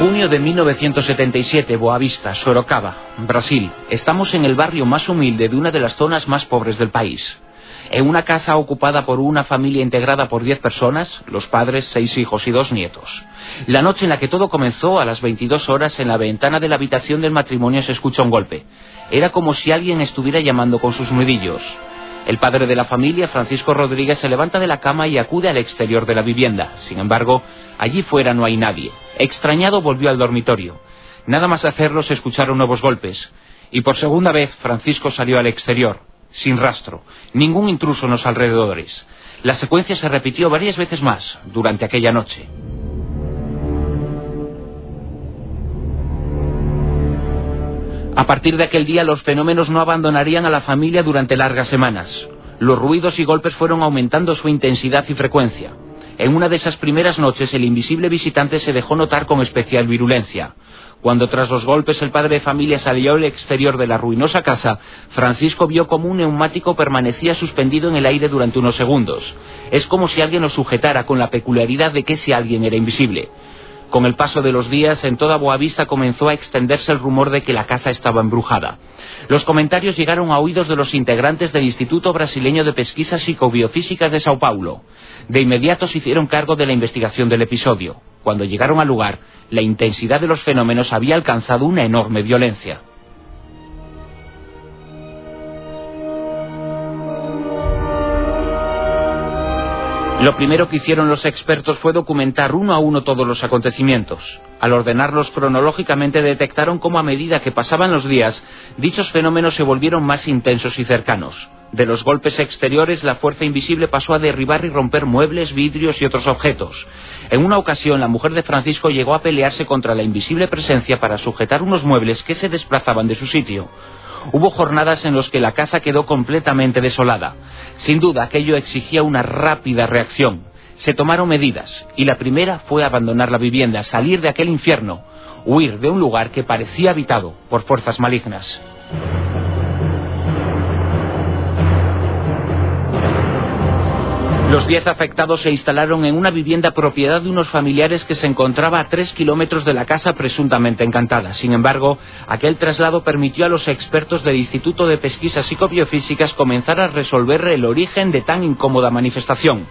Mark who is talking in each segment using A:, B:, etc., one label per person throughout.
A: Junio de 1977, Boavista, Sorocaba, Brasil. Estamos en el barrio más humilde de una de las zonas más pobres del país. En una casa ocupada por una familia integrada por 10 personas, los padres, seis hijos y dos nietos. La noche en la que todo comenzó, a las 22 horas, en la ventana de la habitación del matrimonio se escucha un golpe. Era como si alguien estuviera llamando con sus nudillos. El padre de la familia, Francisco Rodríguez, se levanta de la cama y acude al exterior de la vivienda. Sin embargo, allí fuera no hay nadie. Extrañado volvió al dormitorio. Nada más hacerlo se escucharon nuevos golpes. Y por segunda vez Francisco salió al exterior sin rastro, ningún intruso en los alrededores. La secuencia se repitió varias veces más durante aquella noche. A partir de aquel día los fenómenos no abandonarían a la familia durante largas semanas. Los ruidos y golpes fueron aumentando su intensidad y frecuencia. En una de esas primeras noches el invisible visitante se dejó notar con especial virulencia. Cuando tras los golpes el padre de familia salió al exterior de la ruinosa casa, Francisco vio como un neumático permanecía suspendido en el aire durante unos segundos. Es como si alguien lo sujetara con la peculiaridad de que ese alguien era invisible. Con el paso de los días, en toda Boavista comenzó a extenderse el rumor de que la casa estaba embrujada. Los comentarios llegaron a oídos de los integrantes del Instituto Brasileño de Pesquisas Psicobiofísicas de Sao Paulo. De inmediato se hicieron cargo de la investigación del episodio. Cuando llegaron al lugar, la intensidad de los fenómenos había alcanzado una enorme violencia. Lo primero que hicieron los expertos fue documentar uno a uno todos los acontecimientos. Al ordenarlos cronológicamente detectaron cómo a medida que pasaban los días, dichos fenómenos se volvieron más intensos y cercanos. De los golpes exteriores, la fuerza invisible pasó a derribar y romper muebles, vidrios y otros objetos. En una ocasión, la mujer de Francisco llegó a pelearse contra la invisible presencia para sujetar unos muebles que se desplazaban de su sitio. Hubo jornadas en las que la casa quedó completamente desolada. Sin duda, aquello exigía una rápida reacción. Se tomaron medidas, y la primera fue abandonar la vivienda, salir de aquel infierno, huir de un lugar que parecía habitado por fuerzas malignas. Los diez afectados se instalaron en una vivienda propiedad de unos familiares que se encontraba a tres kilómetros de la casa presuntamente encantada. Sin embargo, aquel traslado permitió a los expertos del Instituto de Pesquisas Psicobiofísicas comenzar a resolver el origen de tan incómoda manifestación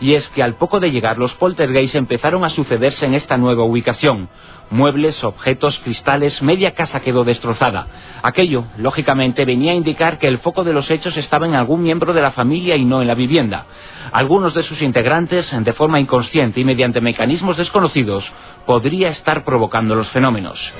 A: y es que al poco de llegar los poltergeists empezaron a sucederse en esta nueva ubicación. Muebles, objetos, cristales, media casa quedó destrozada. Aquello, lógicamente, venía a indicar que el foco de los hechos estaba en algún miembro de la familia y no en la vivienda. Algunos de sus integrantes, de forma inconsciente y mediante mecanismos desconocidos, podría estar provocando los fenómenos.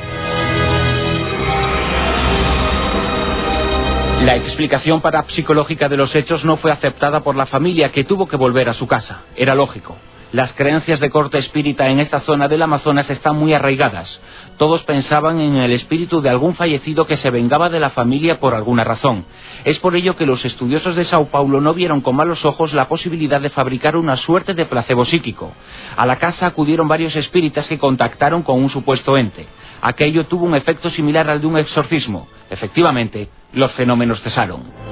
A: La explicación parapsicológica de los hechos no fue aceptada por la familia, que tuvo que volver a su casa. Era lógico. Las creencias de corte espírita en esta zona del Amazonas están muy arraigadas. Todos pensaban en el espíritu de algún fallecido que se vengaba de la familia por alguna razón. Es por ello que los estudiosos de Sao Paulo no vieron con malos ojos la posibilidad de fabricar una suerte de placebo psíquico. A la casa acudieron varios espíritas que contactaron con un supuesto ente. Aquello tuvo un efecto similar al de un exorcismo. Efectivamente, los fenómenos cesaron.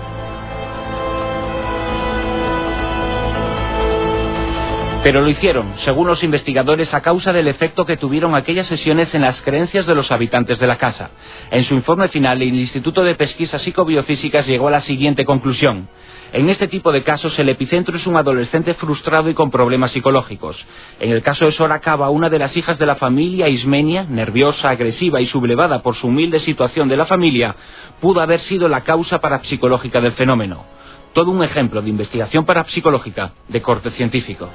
A: Pero lo hicieron, según los investigadores, a causa del efecto que tuvieron aquellas sesiones en las creencias de los habitantes de la casa. En su informe final, el Instituto de Pesquisas Psicobiofísicas llegó a la siguiente conclusión. En este tipo de casos, el epicentro es un adolescente frustrado y con problemas psicológicos. En el caso de Soracaba, una de las hijas de la familia, Ismenia, nerviosa, agresiva y sublevada por su humilde situación de la familia, pudo haber sido la causa parapsicológica del fenómeno. Todo un ejemplo de investigación parapsicológica de corte científico.